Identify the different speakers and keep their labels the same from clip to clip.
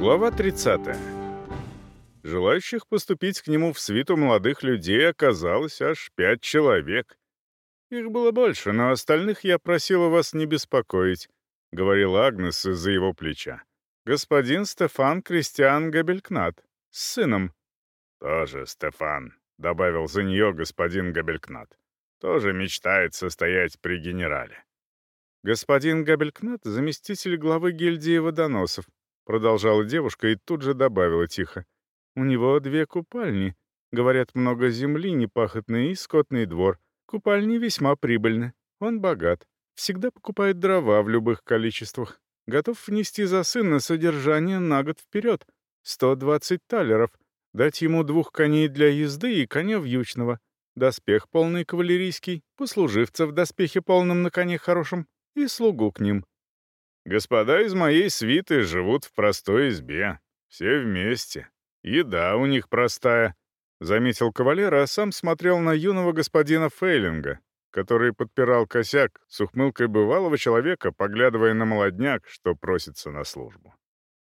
Speaker 1: Глава 30. Желающих поступить к нему в свиту молодых людей оказалось аж пять человек. Их было больше, но остальных я просила вас не беспокоить, — говорила Агнес из-за его плеча. Господин Стефан Кристиан Габелькнат с сыном.
Speaker 2: «Тоже Стефан», — добавил за нее господин Габелькнат. «Тоже мечтает состоять при генерале».
Speaker 1: Господин Габелькнат — заместитель главы гильдии водоносов, продолжала девушка и тут же добавила тихо. «У него две купальни. Говорят, много земли, непахотный и скотный двор. Купальни весьма прибыльны. Он богат. Всегда покупает дрова в любых количествах. Готов внести за сына содержание на год вперед. 120 талеров. Дать ему двух коней для езды и коня вьючного. Доспех полный кавалерийский, послуживца в доспехе полном на коне хорошем и слугу к ним.
Speaker 2: Господа из моей свиты живут в простой избе. Все вместе. Еда у них простая», — заметил кавалер, а сам смотрел на юного господина Фейлинга, который подпирал косяк с ухмылкой бывалого человека, поглядывая на молодняк, что просится на службу.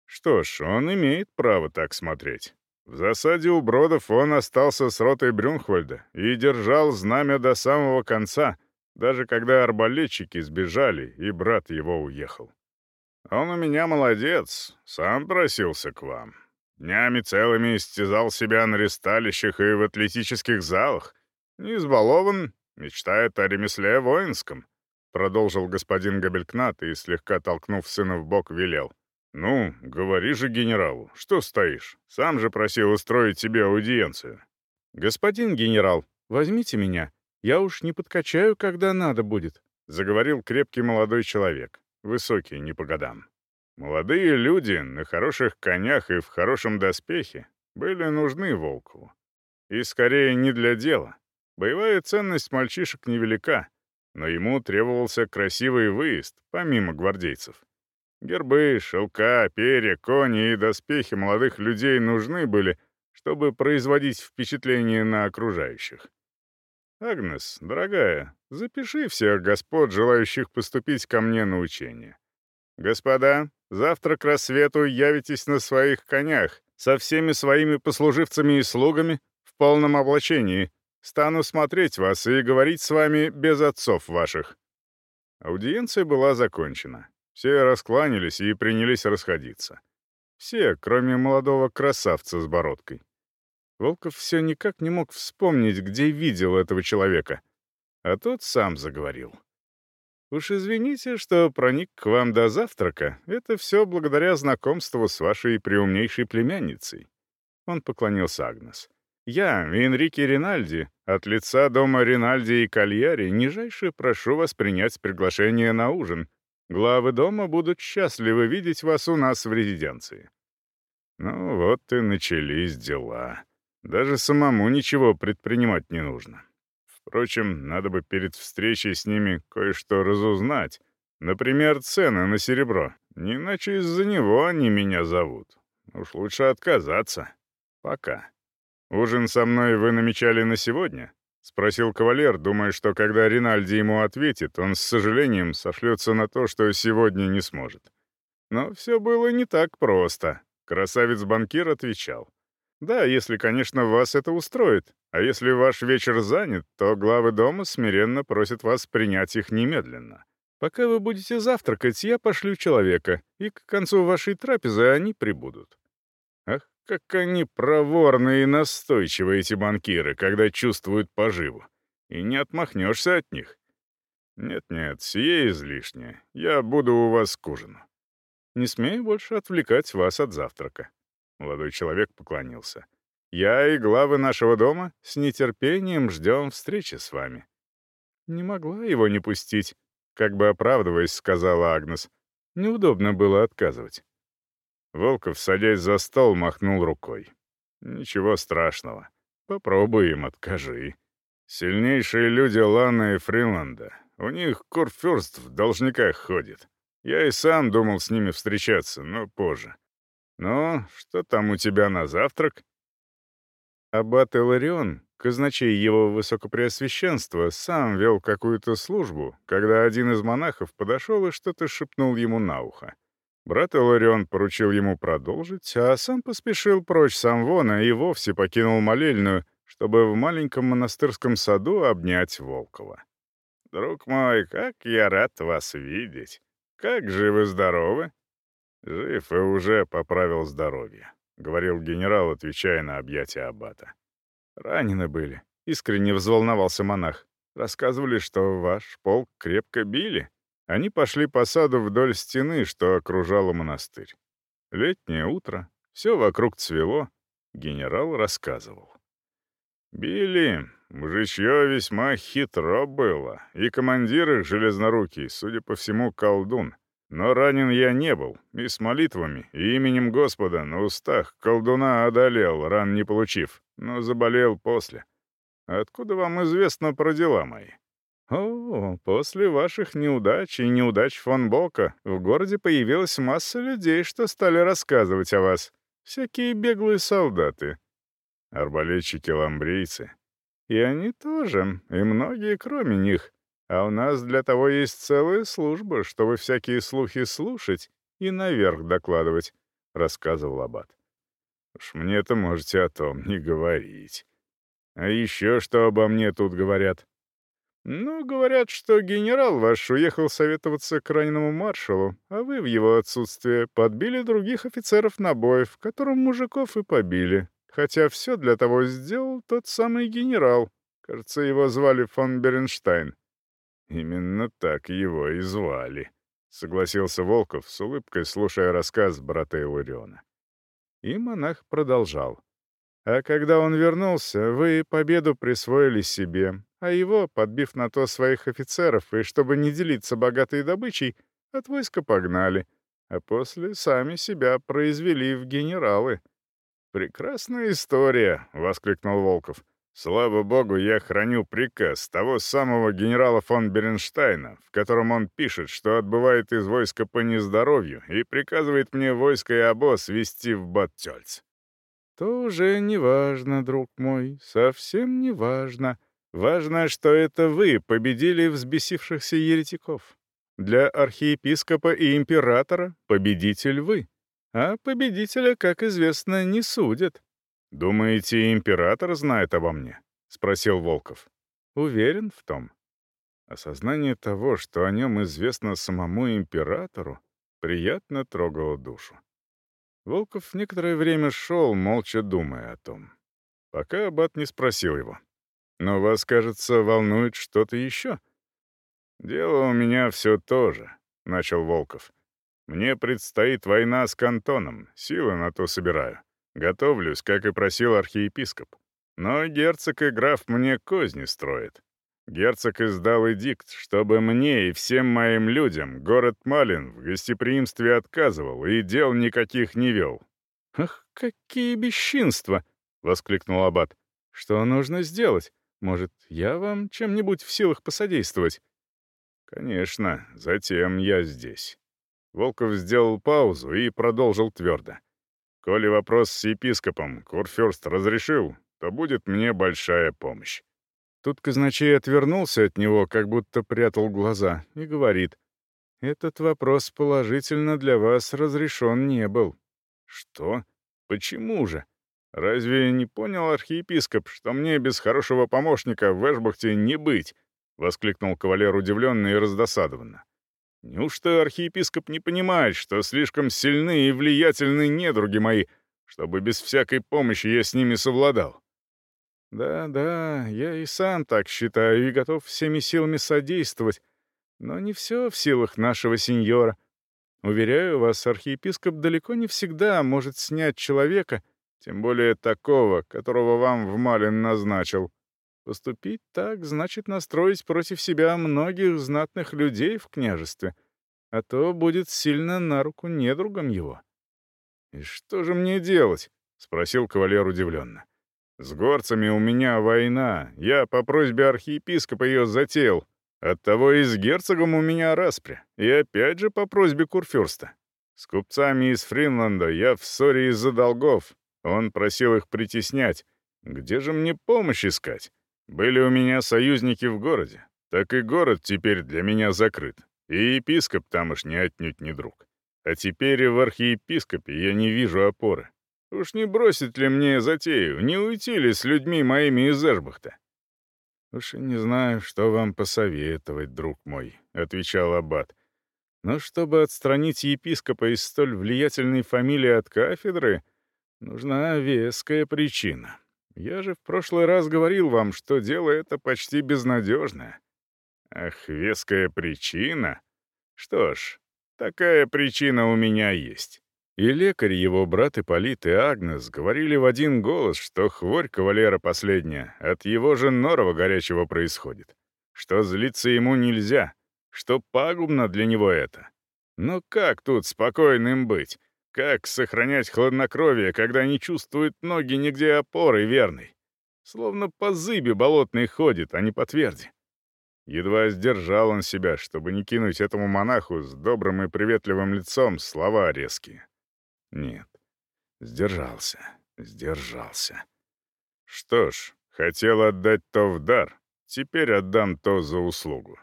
Speaker 2: Что ж, он имеет право так смотреть. В засаде у Бродов он остался с ротой Брюнхвальда и держал знамя до самого конца, даже когда арбалетчики сбежали и брат его уехал. Он у меня молодец, сам просился к вам. Днями целыми истязал себя на ресталищах и в атлетических залах. Не избалован, мечтает о ремесле воинском», — продолжил господин Габелькнат и, слегка толкнув сына в бок, велел. «Ну, говори же генералу, что стоишь? Сам же просил устроить тебе аудиенцию».
Speaker 1: «Господин генерал, возьмите меня. Я уж не подкачаю, когда надо будет», — заговорил крепкий молодой человек высокий, не по годам.
Speaker 2: Молодые люди на хороших конях и в хорошем доспехе были нужны Волкову. И скорее не для дела. Боевая ценность мальчишек невелика, но ему требовался красивый выезд, помимо гвардейцев. Гербы, шелка, перья, кони и доспехи молодых людей нужны были, чтобы производить впечатление на окружающих. Агнес, дорогая, запиши всех господ, желающих поступить ко мне на учение. Господа, завтра к рассвету явитесь на своих конях, со всеми своими послуживцами и слугами, в полном облачении. Стану смотреть вас и говорить с вами без отцов ваших». Аудиенция была закончена. Все раскланялись и принялись расходиться. Все, кроме молодого красавца с бородкой. Волков все никак не мог вспомнить, где видел этого человека. А тот сам заговорил. «Уж извините, что проник к вам до завтрака. Это все благодаря знакомству с вашей преумнейшей племянницей». Он поклонился Агнес. «Я, Энрике Ринальди, от лица дома Ринальди и Кальяри, нижайше прошу вас принять приглашение на ужин. Главы дома будут счастливы видеть вас у нас в резиденции». «Ну вот и начались дела», даже самому ничего предпринимать не нужно. Впрочем, надо бы перед встречей с ними кое-что разузнать. Например, цены на серебро. Не иначе из-за него они меня зовут. Уж лучше отказаться. Пока. «Ужин со мной вы намечали на сегодня?» — спросил кавалер, думая, что когда Ринальди ему ответит, он с сожалением сошлется на то, что сегодня не сможет. Но все было не так просто. Красавец-банкир отвечал. Да, если, конечно, вас это устроит. А если ваш вечер занят, то главы дома смиренно просят вас принять их немедленно. Пока вы будете завтракать, я пошлю человека, и к концу вашей трапезы они прибудут. Ах, как они проворные и настойчивые эти банкиры, когда чувствуют поживу. И не отмахнешься от них. Нет-нет, сие излишнее. Я буду у вас к ужину. Не смею больше отвлекать вас от завтрака. Молодой человек поклонился. «Я и главы нашего дома с нетерпением ждем встречи с вами». «Не могла его не пустить», — как бы оправдываясь, сказала Агнес. «Неудобно было отказывать». Волков, садясь за стол, махнул рукой. «Ничего страшного. Попробуй им откажи. Сильнейшие люди Лана и Фриланда. У них Курфюрст в должниках ходит. Я и сам думал с ними встречаться, но позже. Но что там у тебя на завтрак? Аббат Иларион, казначей его высокопреосвященства, сам вел какую-то службу, когда один из монахов подошел и что-то шепнул ему на ухо.
Speaker 1: Брат Иларион поручил ему продолжить, а сам поспешил прочь с Амвона и вовсе покинул молельную, чтобы в маленьком монастырском саду обнять Волкова. «Друг мой, как я рад вас видеть! Как же вы здоровы!» «Жив и уже поправил здоровье», — говорил генерал, отвечая на объятия аббата. «Ранены были», — искренне взволновался монах. «Рассказывали, что ваш полк крепко били. Они пошли по саду вдоль стены, что окружала монастырь. Летнее утро, все вокруг цвело», — генерал рассказывал. «Били, мужичье весьма хитро было, и командир их железнорукий, судя по всему, колдун». Но ранен я не был, и с молитвами, и именем Господа на устах колдуна одолел, ран не получив, но заболел после. Откуда вам известно про дела мои? О, после ваших неудач и неудач фон Бока в городе появилась масса людей, что стали рассказывать о вас. Всякие беглые солдаты. Арбалетчики-ламбрийцы. И они тоже, и многие кроме них — а у нас для того есть целая служба, чтобы всякие слухи слушать и наверх докладывать», — рассказывал Аббат. «Уж мне-то можете о том не говорить. А еще что обо мне тут говорят?» «Ну, говорят, что генерал ваш уехал советоваться к раненому маршалу, а вы в его отсутствие подбили других офицеров на бой, в котором мужиков и побили. Хотя все для того сделал тот самый генерал. Кажется, его звали фон Беренштайн. Именно так его и звали, согласился Волков с улыбкой, слушая рассказ брата Илариона. И монах продолжал. А когда он вернулся, вы победу присвоили себе, а его, подбив на то своих офицеров, и чтобы не делиться богатой добычей, от войска погнали, а после сами себя произвели в генералы. «Прекрасная история!» — воскликнул Волков. Слава богу, я храню приказ того самого генерала фон Беренштейна, в котором он пишет, что отбывает из войска по нездоровью и приказывает мне войско и обоз вести в Баттельц. То уже не важно, друг мой, совсем не важно. Важно, что это вы победили взбесившихся еретиков. Для архиепископа и императора победитель вы. А победителя, как известно, не судят. «Думаете, император знает обо мне?» — спросил Волков. «Уверен в том». Осознание того, что о нем известно самому императору, приятно трогало душу. Волков некоторое время шел, молча думая о том. Пока Аббат не спросил его. «Но вас, кажется, волнует что-то еще?» «Дело у меня все то же», — начал Волков. «Мне предстоит война с Кантоном, силы на то собираю. Готовлюсь, как и просил архиепископ. Но герцог и граф мне козни строят. Герцог издал эдикт, чтобы мне и всем моим людям город Малин в гостеприимстве отказывал и дел никаких не вел. «Ах, какие бесчинства!» — воскликнул Аббат. «Что нужно сделать? Может, я вам чем-нибудь в силах посодействовать?» «Конечно, затем я здесь». Волков сделал паузу и продолжил твердо. — Коли вопрос с епископом Курфюрст разрешил, то будет мне большая помощь». Тут казначей отвернулся от него, как будто прятал глаза, и говорит, «Этот вопрос положительно для вас разрешен не был». «Что? Почему же? Разве не понял архиепископ, что мне без хорошего помощника в Эшбахте не быть?» — воскликнул кавалер удивленно и раздосадованно. Неужто архиепископ не понимает, что слишком сильны и влиятельны недруги мои, чтобы без всякой помощи я с ними совладал? Да-да, я и сам так считаю и готов всеми силами содействовать, но не все в силах нашего сеньора. Уверяю вас, архиепископ далеко не всегда может снять человека, тем более такого, которого вам в Малин назначил. Поступить так значит настроить против себя многих знатных людей в княжестве, а то будет сильно на руку недругам его. «И что же мне делать?» — спросил кавалер удивленно. «С горцами у меня война, я по просьбе архиепископа ее затеял. Оттого и с герцогом у меня распря, и опять же по просьбе курфюрста. С купцами из Фринланда я в ссоре из-за долгов, он просил их притеснять. Где же мне помощь искать?» Были у меня союзники в городе, так и город теперь для меня закрыт, и епископ тамошний отнюдь не друг.
Speaker 2: А теперь и в архиепископе я не вижу опоры. Уж не бросит ли мне затею, не уйти ли с людьми моими из Эрбахта?
Speaker 1: «Уж и не знаю, что вам посоветовать, друг мой», — отвечал Аббат. «Но чтобы отстранить епископа из столь влиятельной фамилии от кафедры, нужна веская причина». Я же в прошлый раз говорил вам, что дело это почти безнадежное.
Speaker 2: Ах, веская причина. Что ж, такая причина у меня есть.
Speaker 1: И лекарь его брат Ипполит и Агнес говорили в один голос, что хворь кавалера последняя от его же норова горячего происходит, что злиться ему нельзя, что пагубно для него это. Но как тут спокойным быть? Как сохранять хладнокровие, когда не чувствует ноги нигде опоры верной? Словно по зыбе болотной ходит, а не по тверди. Едва сдержал он себя, чтобы не кинуть этому монаху с добрым и приветливым лицом слова резкие. Нет, сдержался, сдержался. Что ж, хотел отдать то в дар, теперь отдам то за услугу.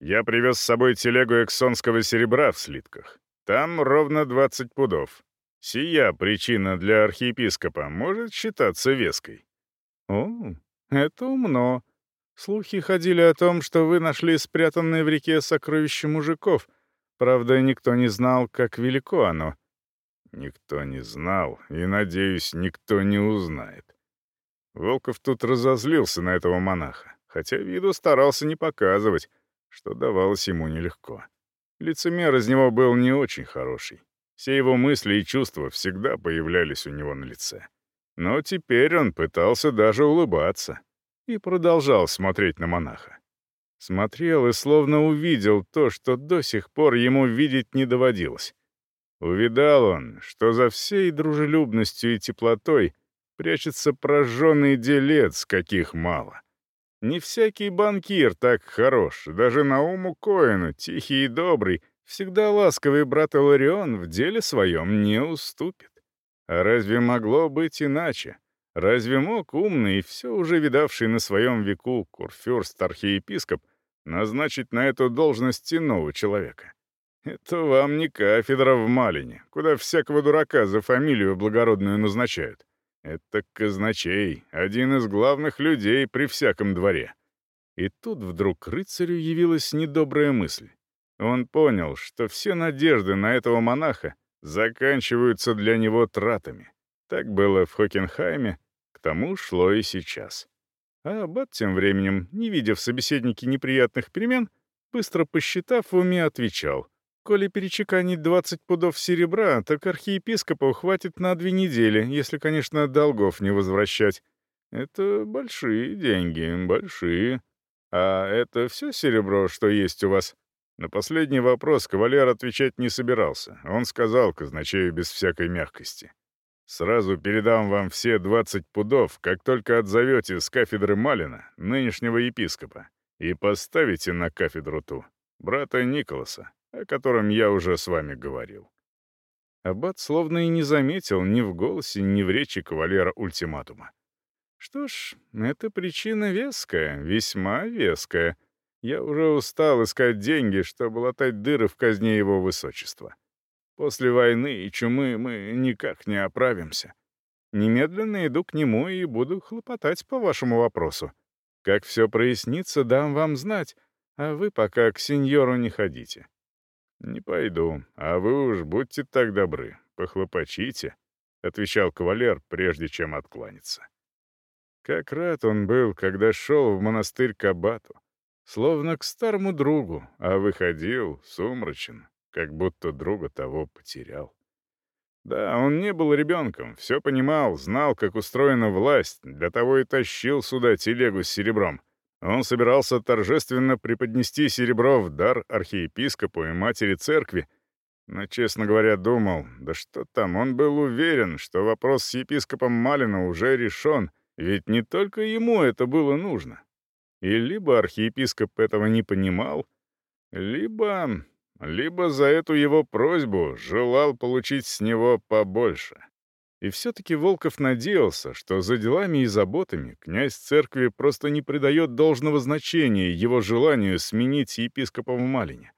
Speaker 1: Я привез с собой телегу эксонского серебра в слитках. Там ровно 20 пудов. Сия причина для архиепископа может считаться веской». «О, это умно. Слухи ходили о том, что вы нашли спрятанное в реке сокровище мужиков. Правда, никто не знал, как велико оно». «Никто не знал, и, надеюсь, никто не узнает». Волков тут разозлился на этого монаха, хотя виду старался не показывать, что давалось ему нелегко. Лицемер из него был не очень хороший. Все его мысли и чувства всегда появлялись у него на лице. Но теперь он пытался даже улыбаться и продолжал смотреть на монаха. Смотрел и словно увидел то, что до сих пор ему видеть не доводилось. Увидал он, что за всей дружелюбностью и теплотой прячется прожженный делец, каких мало. Не всякий банкир так хорош, даже Науму Коину, тихий и добрый, всегда ласковый брат Иларион в деле своем не уступит. А разве могло быть иначе? Разве мог умный, и все уже видавший на своем веку курфюрст архиепископ назначить на эту должность иного человека? Это вам не кафедра в Малине, куда всякого дурака за фамилию благородную назначают. Это казначей, один из главных людей при всяком дворе. И тут вдруг рыцарю явилась недобрая мысль. Он понял, что все надежды на этого монаха заканчиваются для него тратами. Так было в Хокенхайме, к тому шло и сейчас. А Аббат тем временем, не видя в собеседнике неприятных перемен, быстро посчитав в уме, отвечал — Коли перечеканить 20 пудов серебра, так архиепископу хватит на две недели, если, конечно, долгов не возвращать. Это большие деньги, большие. А это все серебро, что есть у вас? На последний вопрос кавалер отвечать не собирался. Он сказал казначею без всякой мягкости. «Сразу передам вам все 20 пудов, как только отзовете с кафедры Малина, нынешнего епископа, и поставите на кафедру ту, брата Николаса, о котором я уже с вами говорил. Аббат словно и не заметил ни в голосе, ни в речи кавалера ультиматума. Что ж, эта причина веская, весьма веская. Я уже устал искать деньги, чтобы латать дыры в казне его высочества. После войны и чумы мы никак не оправимся. Немедленно иду к нему и буду хлопотать по вашему вопросу. Как все прояснится, дам вам знать, а вы пока к сеньору не ходите. Не пойду. А вы уж будьте так добры. Похлопочите», — отвечал кавалер, прежде чем откланяться. Как рад он был, когда шел в монастырь к абату. Словно к старому другу, а выходил сумрачен, как будто друга того потерял. Да, он не был ребенком, все понимал, знал, как устроена власть, для того и тащил сюда телегу с серебром. Он собирался торжественно преподнести серебро в дар архиепископу и матери церкви, но, честно говоря, думал, да что там, он был уверен, что вопрос с епископом Малина уже решен, ведь не только ему это было нужно. И либо архиепископ этого не понимал, либо... либо за эту его просьбу желал получить с него побольше. И все-таки Волков надеялся, что за делами и заботами князь церкви просто не придает должного значения его желанию сменить епископа в Малине.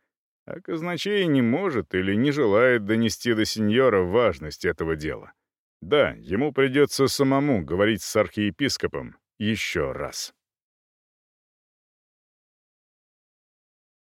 Speaker 2: А казначей не может или не желает донести до сеньора важность этого дела. Да, ему придется самому говорить с архиепископом еще раз.